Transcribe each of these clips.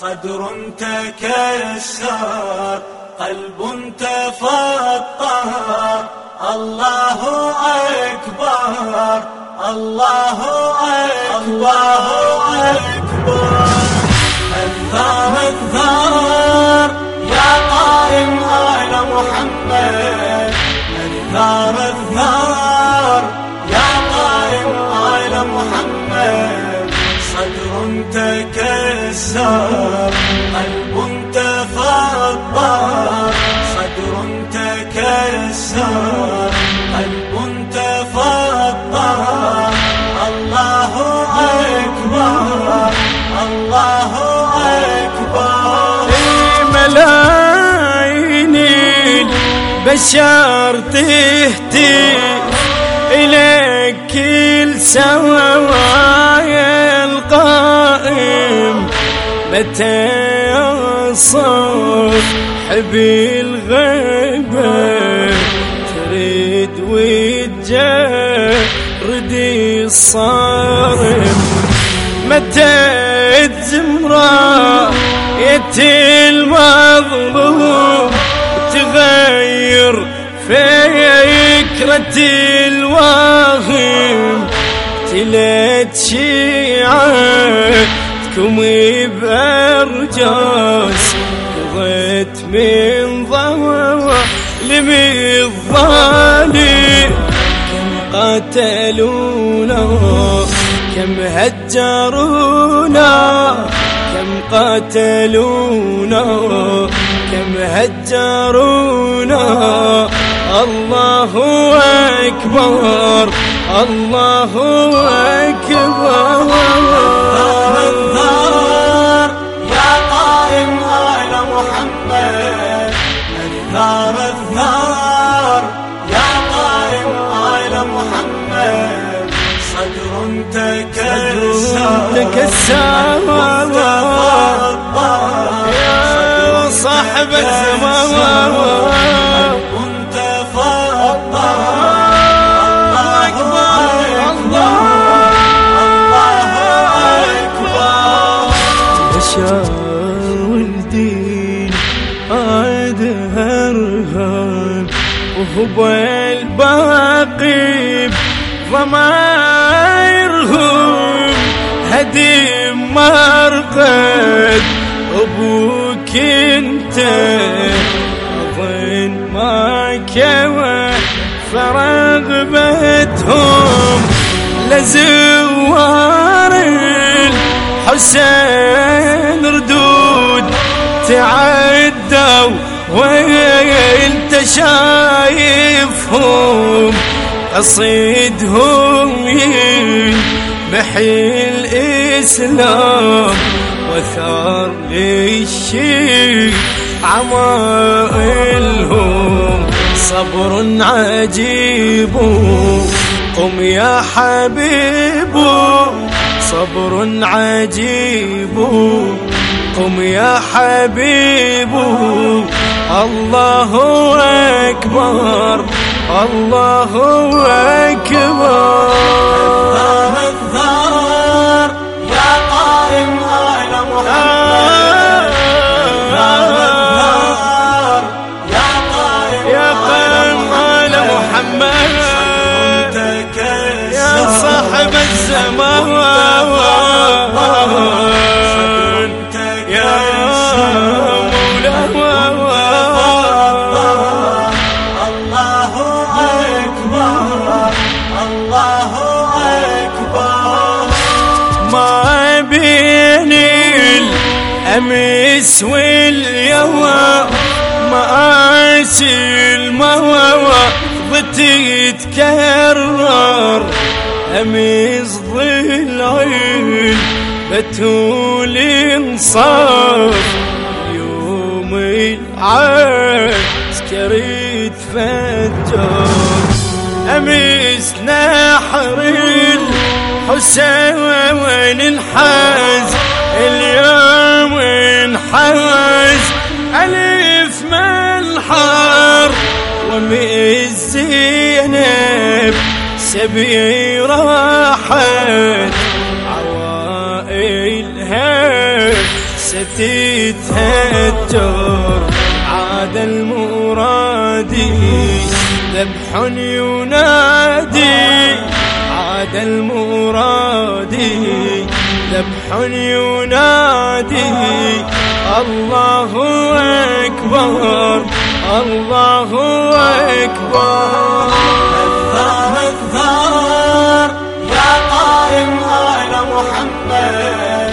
صدر تكسر قلب تفطر. الله أكبر الله أكبر الله أكبر. قلب تفطر صدر تكسر. قلب تفطر الله أكبر الله أكبر. ملايين البشر تهتف إليك كل سوايا القائم. متى يصف حبي الغيبة؟ تريد وتجرد الصارم متى الزمرة يتي المظلوم تغير فكرة الواهم تلت شيعتكم بأرجاس قضيت من ظلم الظالم كم قتلونا كم هجرونا؟ كم قتلونا كم هجرونا؟ الله أكبر الله أكبر. الثار الثار يا قائم آل محمد صدر تكسر. تكسر يا صاحب الزمان. عاد هرهب وهو الباقي ضمايرهم هديم مرقد أبوك أنت أظن ما كوى فرغبتهم لزوار الحسين ردود تعدوا وانت شايفهم قصيدهم يمحي الإسلام وثار للشيء عمائلهم. صبر عجيب. قم يا حبيب. صبر عجيب. قم يا حبيب. الله أكبر. الله أكبر. الأمس واليوم مآسي المواقف تتكرر أمس ضلعين بتول انصاف يوم العسكري تفجر أمس نحر الحسين انحاز اليوم انحاز ألف ملحر ومس زينب سبي راحت عوائلها تتهجر عاد المرادي ذبح ينادي. عاد المرادي ينادي. الله أكبر. الله أكبر. الثار الثار يا قائم آل محمد.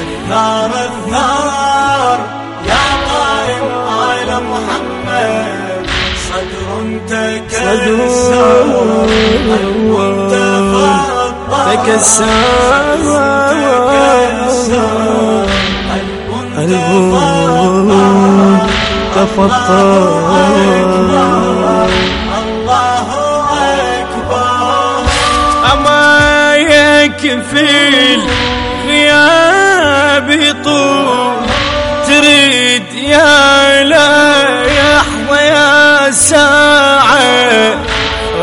الثار الثار يا قائم آل محمد. صدر تكسر. قلب تكسر. قلب تفضل الله أكبر أما يكفي الغياب طول. تريد يا لا يحظى يا ساعة.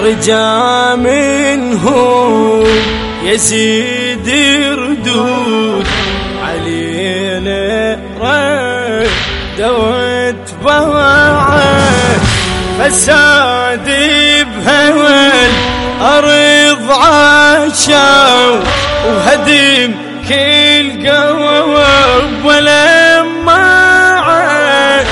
رجا منه ردود فساد بهوى الأرض عاشوا وهدم كل قواب ولما عاد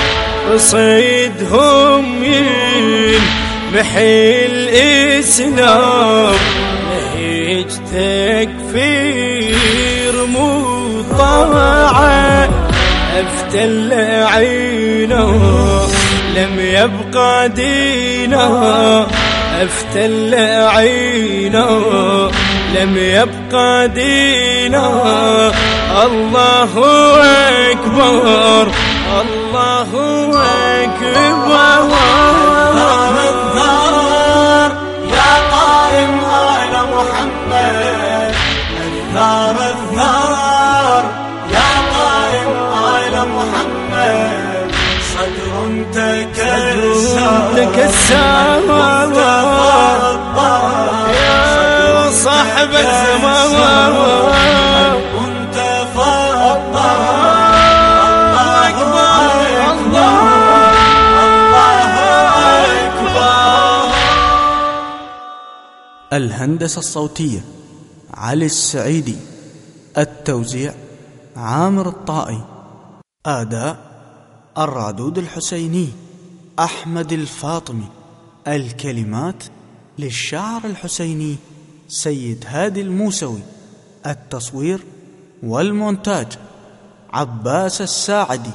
صيدهم ينمحي الإسلام نهج تكفير مطاعة أفتل عينه لم يبقى دينه أفتل عينه لم يبقى دينه الله أكبر الله أكبر. تكسر تكسر يا صاحب الزمان الهندسة الصوتية علي السعيدي. التوزيع عامر الطائي. آداء الرادود الحسيني. أحمد الفاطمي الكلمات للشاعر الحسيني سيد هادي الموسوي التصوير والمونتاج عباس الساعدي.